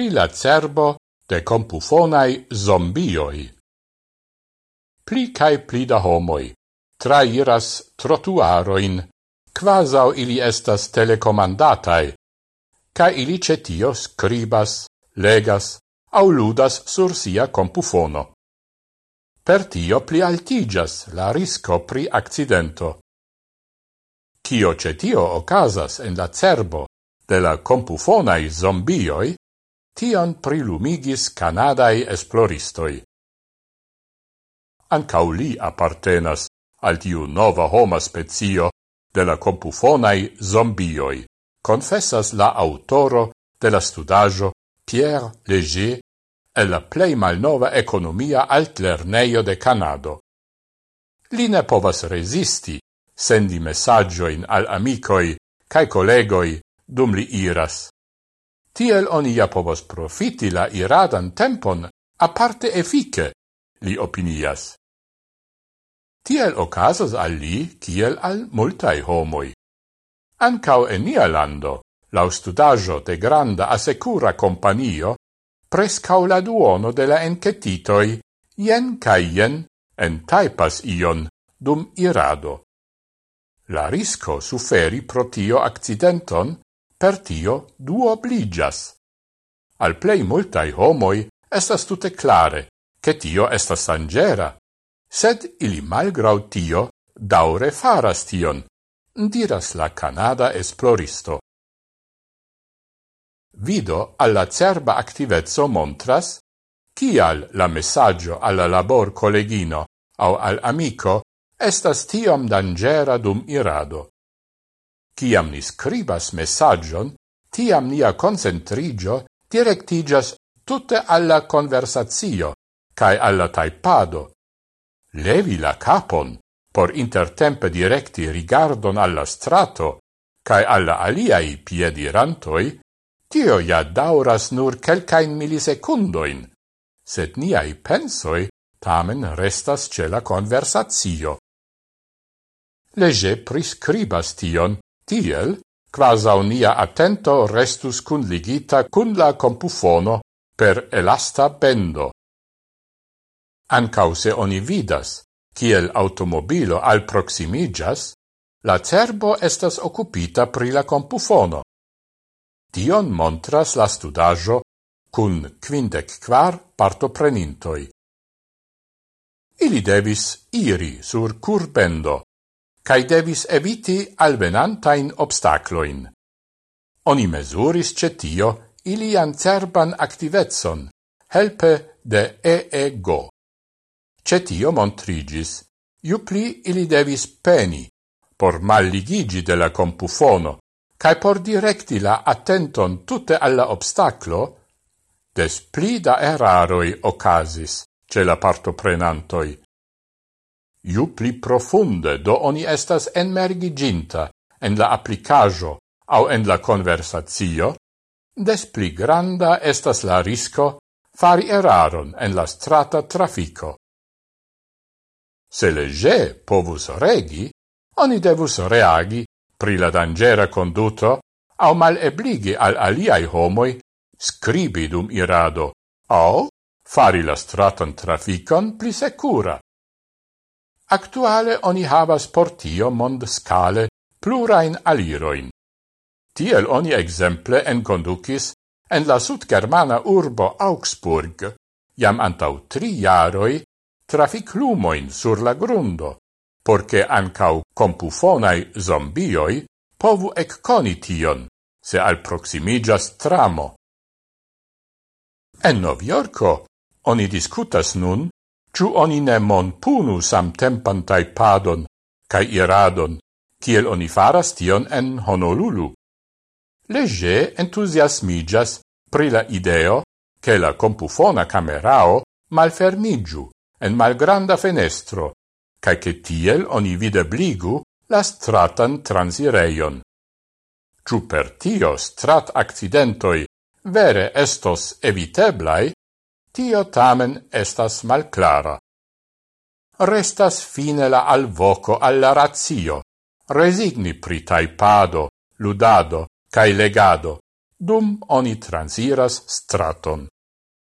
pri la cerbo de compufonai zombioi. Pli cae pli da homoi trairas trotuaroin, quasau ili estas telecomandatai, ca ili cetio scribas, legas, au ludas sur sia compufono. Per tio pli altigas la risco pri accidento. Cio cetio ocasas en la cerbo de la compufonai zombioi, Tion prilumigis Canadai esploristoi. Ancau li appartenas al tiu nova homa spezio de la compufonai zombioi, confessas la autoro de la studaggio Pierre Leger e la plei malnova economia altlerneio de Canado. Li ne povas resisti, sendi messaggioin al amicoi cae collegoi dum li iras Tiel oni ja povos profiti la iradan tempon aparte efike, li opinias. Tiel ocasas al li kiel al multai homoi. Ancau en nia lando, lau studaggio de granda asecura companio, prescau la duono de la encetitoi, jen caien, en taipas ion, dum irado. La risco suferi pro tio accidenton per tio du obligas. Al plei multai homoi estas tute clare, che tio estas sangera, sed ili malgrau tio daure faras tion, diras la Canada esploristo. Vido alla cerba activezzo montras, kial la messaggio alla labor collegino au al amico estas tiom dangera dum irado. Ciam ni scribas messagion, tiam nia concentrigio directigas tutte alla conversazio, cae alla taipado. Levi la capon, por intertempe directi rigardon alla strato, cae alla aliai piedirantoi, tio ja dauras nur quelcain millisecundoin, sed niai pensoi tamen restas ce la conversazio. Lege prescribas tion, Tiel, quasau nia attento restus cunligita cun la compufono per elasta bendo. Ancau se oni vidas, kiel automobilo al proximigas, la cerbo estas occupita pri la compufono. Tion montras la studajo cun quindec quar partoprenintoi. Ili devis iri sur curbendo, cae devis eviti alvenantain obstacloin. Oni mesuris cetio ilian cerban activetson, helpe de EEGO. Cetio montrigis, ju pli ili devis peni, por malligigi de la compufono, cae por directi la attenton tutte alla obstaclo, des pli da eraroi ocasis ce la partoprenantoi, Ju pli profunde do oni estas enmergiginta en la applicajo au en la conversatio, des pli granda estas la risco fari eraron en la strata trafico. Se lege povus regi, oni devus reagi pri la dangera conduto au mal ebligi al aliai homoi scribi dum irado, au fari la stratan traficon pli secura. Actuale oni havas por tio mond scale plurain aliroin. Tiel oni exemple enconducis en la sud-germana urbo Augsburg, jam antau tri jaroi, trafic lumoin sur la grundo, porce ancau compufonai zombioi povu ecconi tion, se al proximigas tramo. En Noviorco oni discutas nun Ciu oni ne mon punu samtempan taipadon cae iradon, kiel oni faras tion en Honolulu. Lege entusiasmigas pri la ideo che la compufona camerao malfermigiu en malgranda fenestro, cae che tiel oni videbligu la stratan transireion. Ciu per tio strat accidentoi vere estos eviteblai, Tio tamen estas malclara. Restas fine la alvoco alla razio, resigni pri taipado, ludado, cae legado, dum oni transiras straton.